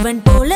இவன் போல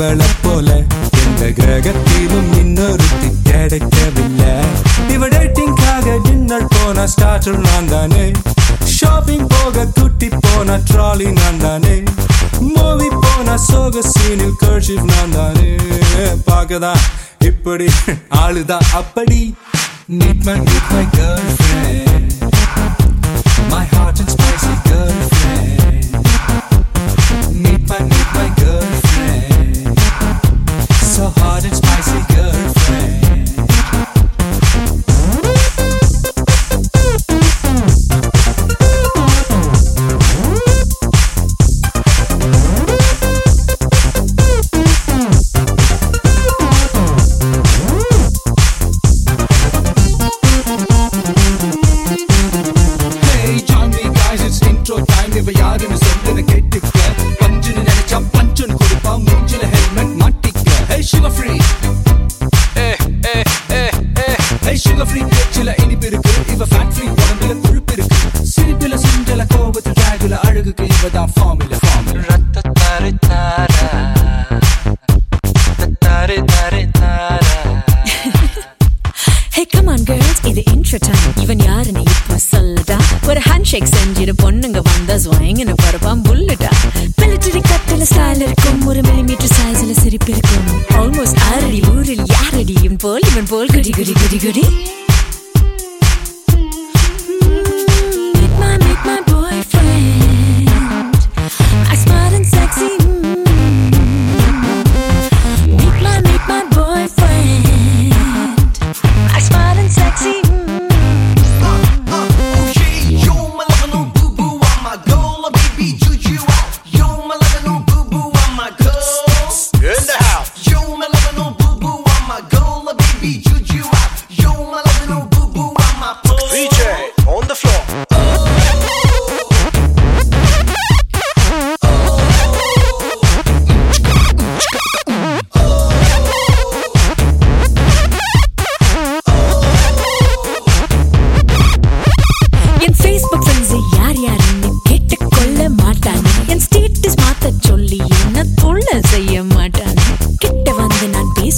இவளை போல எந்த கிரகத்திலும் இன்னொருத்தி கிடைக்கவில்லை. இவ டேட்டிங்காக டின்னர் போன ஸ்டார்டர் நான் தானே ஷாப்பிங் போக குட்டி போன ட்ராலி நான் தானே மூவி போன சோக சீனில் கர்ஷிப் நான் தானே பார்க்கதான் இப்படி ஆளுதான் அப்படி. Meet my, meet my girlfriend. Girls இது இன்ட்ரோ டைம் இவன் யாருன்னு இப்ப சொல்லடா ஒரு ஹேண்ட் ஷேக் செஞ்சிட்டு பொண்ணுங்க வந்தா ஸ்வாயிங்னு பரப்பான் புல்லட்டா மிலிட்டரி கட்டில ஸ்டைல் இருக்கும். ஒரு மில்லிமீட்டர் சைஸ்ல சிரிப்பு இருக்கும். ஆல்மோஸ்ட் ஆறடி ஊரில் யாரடியும் போல் இவன் போல் குடி குடி குடி குடி.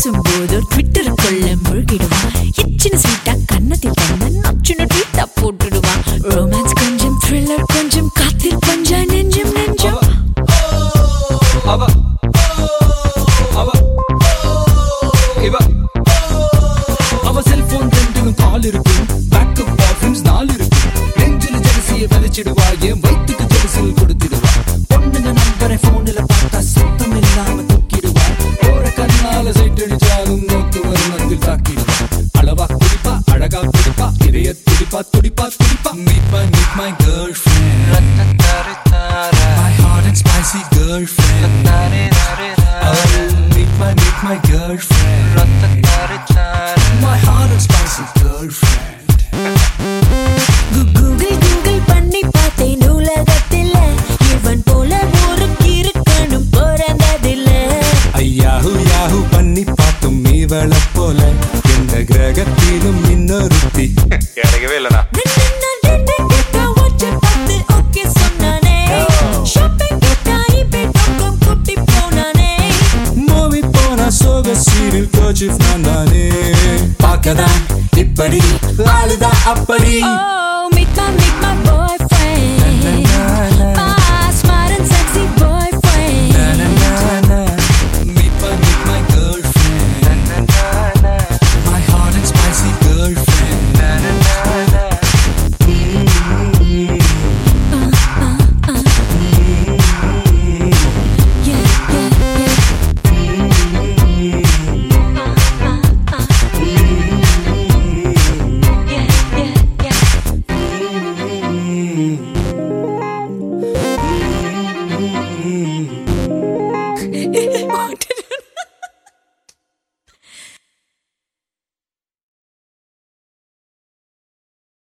பேசும்போது ஒரு Twitter Meet my, meet my girlfriend My hot and spicy girlfriend Oh, meet my, meet my girlfriend. Valida a Paris. Oh.